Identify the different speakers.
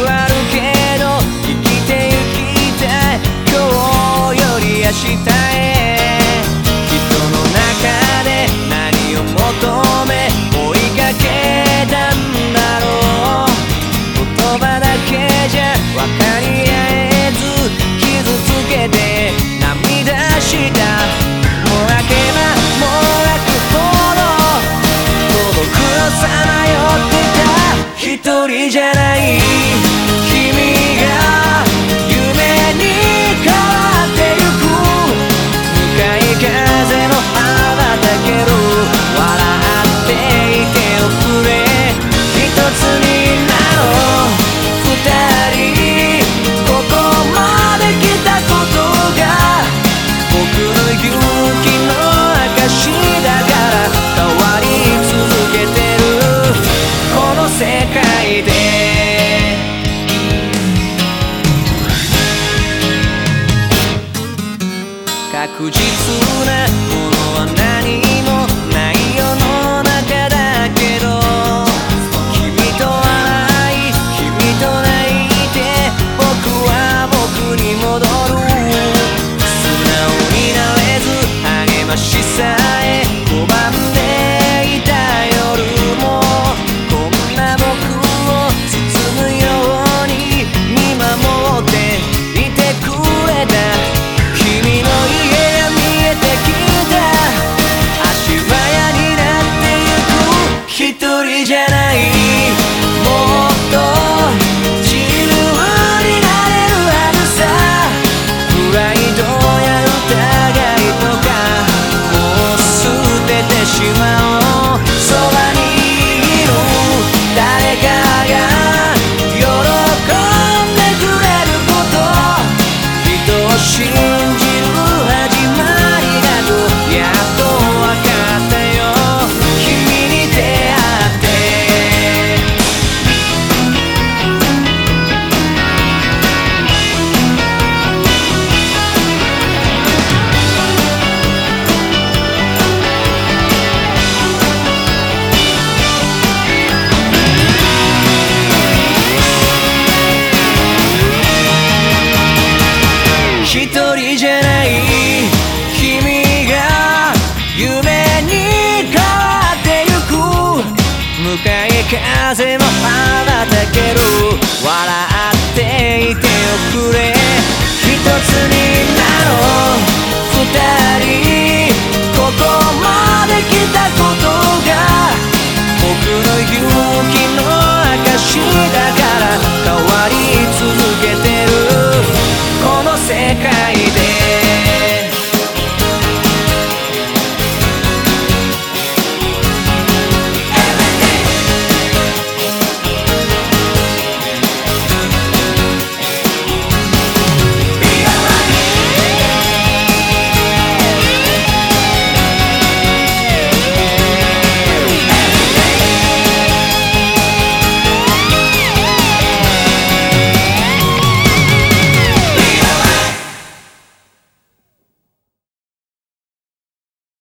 Speaker 1: るけど生きて生き今日より明日へ人の中で何を求め追いかけたんだろう。言葉だけじゃ分かり合えず傷つけて涙した。一人じゃない。Fugir 人じゃない君が夢に変わってゆく向かい風も羽ばたける笑っていておくれ一つに